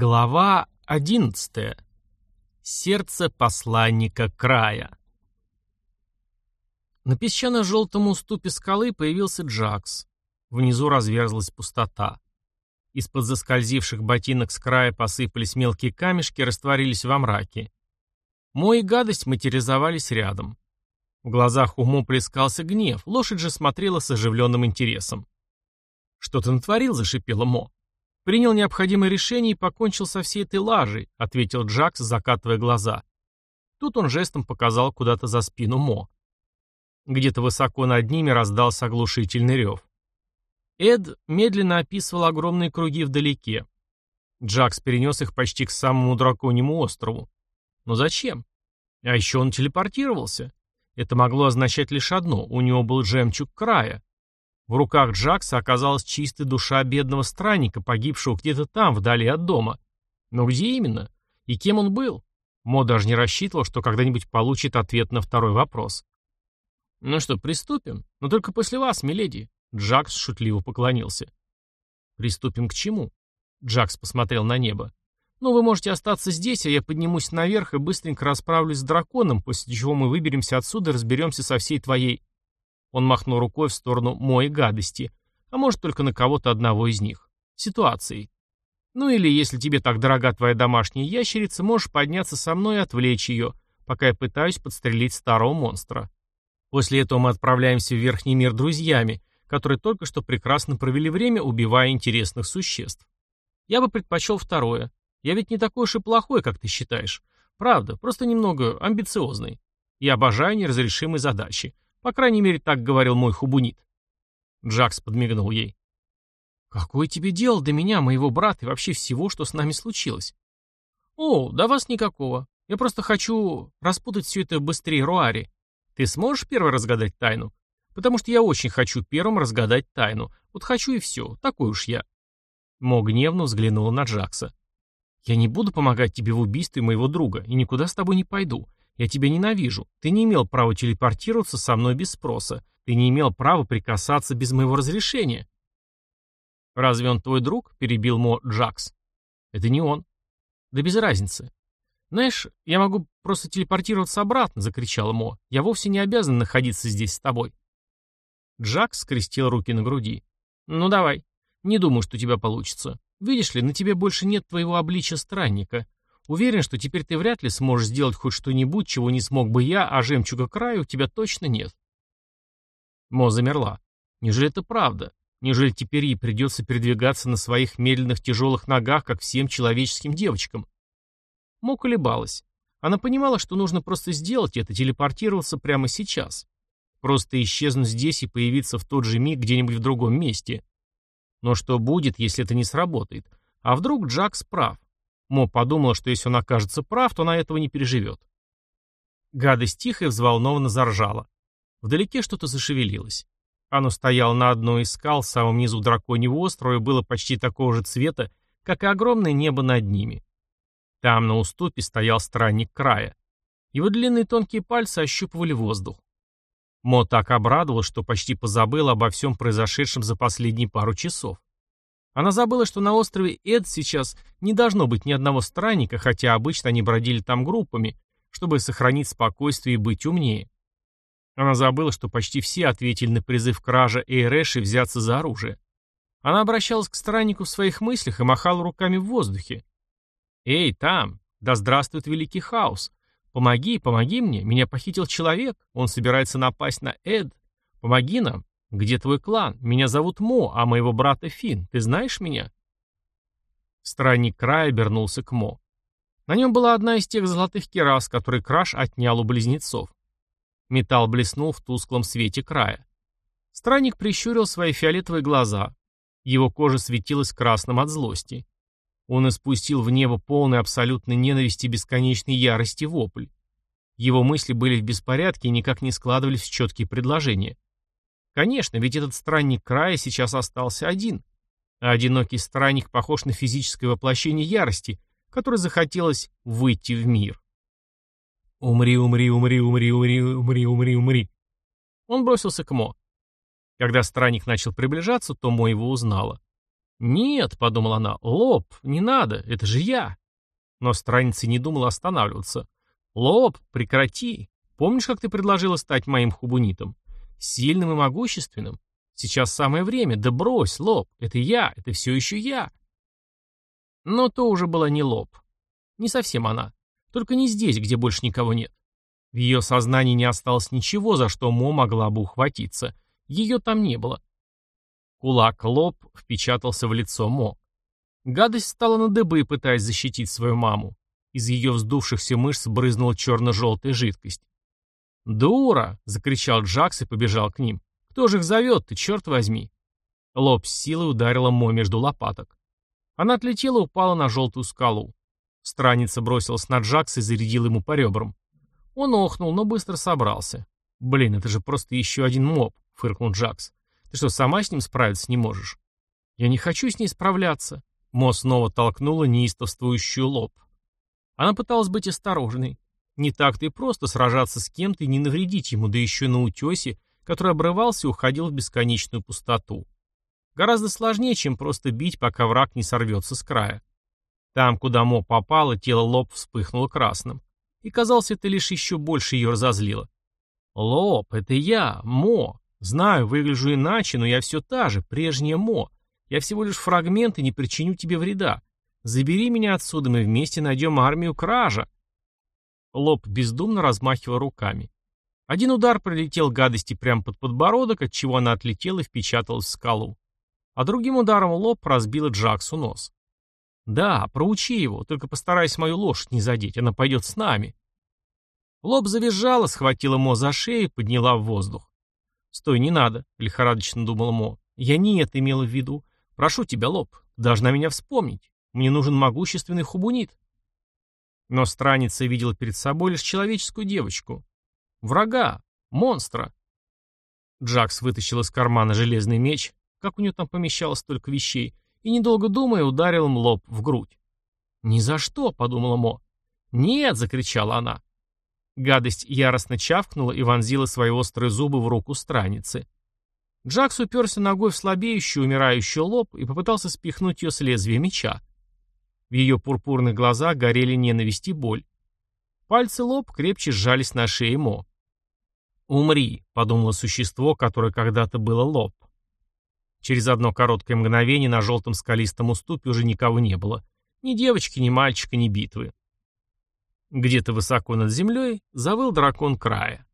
Глава одиннадцатая. Сердце посланника края. На песчано-желтом уступе скалы появился Джакс. Внизу разверзлась пустота. Из-под заскользивших ботинок с края посыпались мелкие камешки, растворились во мраке. Мой и гадость материализовались рядом. В глазах уму плескался гнев, лошадь же смотрела с оживленным интересом. «Что ты натворил?» — зашипела Мо. «Принял необходимое решение и покончил со всей этой лажей», — ответил Джакс, закатывая глаза. Тут он жестом показал куда-то за спину Мо. Где-то высоко над ними раздался оглушительный рев. Эд медленно описывал огромные круги вдалеке. Джакс перенес их почти к самому драконьему острову. Но зачем? А еще он телепортировался. Это могло означать лишь одно — у него был жемчуг края. В руках Джакса оказалась чистая душа бедного странника, погибшего где-то там, вдали от дома. Но где именно? И кем он был? Мо даже не рассчитывал, что когда-нибудь получит ответ на второй вопрос. «Ну что, приступим? Но только после вас, миледи». Джакс шутливо поклонился. «Приступим к чему?» Джакс посмотрел на небо. «Ну, вы можете остаться здесь, а я поднимусь наверх и быстренько расправлюсь с драконом, после чего мы выберемся отсюда и разберемся со всей твоей...» Он махнул рукой в сторону моей гадости, а может только на кого-то одного из них. Ситуацией. Ну или, если тебе так дорога твоя домашняя ящерица, можешь подняться со мной и отвлечь ее, пока я пытаюсь подстрелить старого монстра. После этого мы отправляемся в Верхний мир друзьями, которые только что прекрасно провели время, убивая интересных существ. Я бы предпочел второе. Я ведь не такой уж и плохой, как ты считаешь. Правда, просто немного амбициозный. Я обожаю неразрешимые задачи. По крайней мере, так говорил мой хубунит. Джакс подмигнул ей. «Какое тебе дело до меня, моего брата и вообще всего, что с нами случилось?» «О, до вас никакого. Я просто хочу распутать все это быстрее Руари. Ты сможешь первый разгадать тайну? Потому что я очень хочу первым разгадать тайну. Вот хочу и все. Такой уж я». Мо гневно взглянула на Джакса. «Я не буду помогать тебе в убийстве моего друга и никуда с тобой не пойду. Я тебя ненавижу. Ты не имел права телепортироваться со мной без спроса. Ты не имел права прикасаться без моего разрешения. Разве он твой друг? Перебил Мо Джакс. Это не он. Да без разницы. Знаешь, я могу просто телепортироваться обратно, закричала Мо. Я вовсе не обязан находиться здесь с тобой. Джакс скрестил руки на груди. Ну давай. Не думаю, что у тебя получится. Видишь ли, на тебе больше нет твоего обличия странника. Уверен, что теперь ты вряд ли сможешь сделать хоть что-нибудь, чего не смог бы я, а жемчуга краю у тебя точно нет. Мо замерла. Неужели это правда? Неужели теперь ей придется передвигаться на своих медленных тяжелых ногах, как всем человеческим девочкам? Мо колебалась. Она понимала, что нужно просто сделать это, телепортироваться прямо сейчас. Просто исчезнуть здесь и появиться в тот же миг где-нибудь в другом месте. Но что будет, если это не сработает? А вдруг Джакс прав? Мо подумала, что если он окажется прав, то она этого не переживет. Гадость тихо и взволнованно заржала. Вдалеке что-то зашевелилось. Оно стояло на одной из скал в самом низу драконьего острова и было почти такого же цвета, как и огромное небо над ними. Там на уступе стоял странник края. Его длинные тонкие пальцы ощупывали воздух. Мо так обрадовалась, что почти позабыла обо всем произошедшем за последние пару часов. Она забыла, что на острове Эд сейчас не должно быть ни одного странника, хотя обычно они бродили там группами, чтобы сохранить спокойствие и быть умнее. Она забыла, что почти все ответили на призыв кража Эйрэши взяться за оружие. Она обращалась к страннику в своих мыслях и махала руками в воздухе. «Эй, там! Да здравствует великий хаос! Помоги, помоги мне! Меня похитил человек! Он собирается напасть на Эд! Помоги нам! «Где твой клан? Меня зовут Мо, а моего брата Фин. Ты знаешь меня?» Странник края обернулся к Мо. На нем была одна из тех золотых керас, которые Краш отнял у близнецов. Металл блеснул в тусклом свете края. Странник прищурил свои фиолетовые глаза. Его кожа светилась красным от злости. Он испустил в небо полный абсолютной ненависти и бесконечной ярости вопль. Его мысли были в беспорядке и никак не складывались в четкие предложения. Конечно, ведь этот странник края сейчас остался один. А одинокий странник похож на физическое воплощение ярости, которое захотелось выйти в мир. «Умри, умри, умри, умри, умри, умри, умри, умри». Он бросился к Мо. Когда странник начал приближаться, то Мо его узнала. «Нет», — подумала она, — «Лоб, не надо, это же я». Но страница не думала останавливаться. «Лоб, прекрати. Помнишь, как ты предложила стать моим хубунитом? Сильным и могущественным. Сейчас самое время. Да брось, Лоб, это я, это все еще я». Но то уже была не Лоб. Не совсем она. Только не здесь, где больше никого нет. В ее сознании не осталось ничего, за что Мо могла бы ухватиться. Ее там не было. Кулак лоб впечатался в лицо Мо. Гадость стала на дыбы, пытаясь защитить свою маму. Из ее вздувшихся мышц брызнула черно-желтая жидкость. «Дура!» — закричал Джакс и побежал к ним. «Кто же их зовет ты, черт возьми?» Лоб с силой ударила Мо между лопаток. Она отлетела и упала на желтую скалу. Страница бросилась на Джакса и зарядила ему по ребрам. Он охнул, но быстро собрался. «Блин, это же просто еще один моб», — фыркнул Джакс. «Ты что, сама с ним справиться не можешь?» «Я не хочу с ней справляться». Мо снова толкнула неистовствующую лоб. Она пыталась быть осторожной. Не так-то и просто сражаться с кем-то и не навредить ему, да еще на утесе, который обрывался и уходил в бесконечную пустоту. Гораздо сложнее, чем просто бить, пока враг не сорвется с края. Там, куда Мо попало, тело лоб вспыхнуло красным. И, казалось, это лишь еще больше ее разозлило. «Лоб, это я, Мо. Знаю, выгляжу иначе, но я все та же, прежняя Мо. Я всего лишь фрагмент и не причиню тебе вреда. Забери меня отсюда, мы вместе найдем армию кража». Лоб бездумно размахивал руками. Один удар прилетел гадости прямо под подбородок, от чего она отлетела и впечаталась в скалу. А другим ударом лоб разбила Джаксу нос. «Да, проучи его, только постарайся мою лошадь не задеть, она пойдет с нами». Лоб завизжала, схватила Мо за шею и подняла в воздух. «Стой, не надо», — лихорадочно думал Мо. «Я не это имела в виду. Прошу тебя, Лоб, должна меня вспомнить. Мне нужен могущественный хубунит». Но страница видела перед собой лишь человеческую девочку. Врага, монстра. Джакс вытащил из кармана железный меч, как у него там помещалось столько вещей, и, недолго думая, ударил им лоб в грудь. «Ни за что!» — подумала Мо. «Нет!» — закричала она. Гадость яростно чавкнула и вонзила свои острые зубы в руку страницы. Джакс уперся ногой в слабеющий, умирающий лоб и попытался спихнуть ее с лезвия меча. В ее пурпурных глазах горели ненависть и боль. Пальцы лоб крепче сжались на шее Мо. «Умри», — подумало существо, которое когда-то было лоб. Через одно короткое мгновение на желтом скалистом уступе уже никого не было. Ни девочки, ни мальчика, ни битвы. Где-то высоко над землей завыл дракон края.